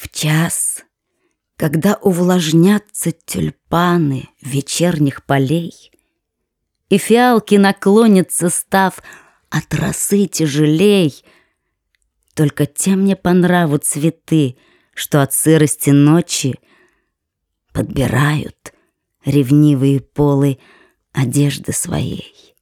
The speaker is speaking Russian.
В час, когда увлажнятся тюльпаны вечерних полей, И фиалки наклонятся, став от росы тяжелей, Только тем мне по нраву цветы, Что от сырости ночи Подбирают ревнивые полы одежды своей.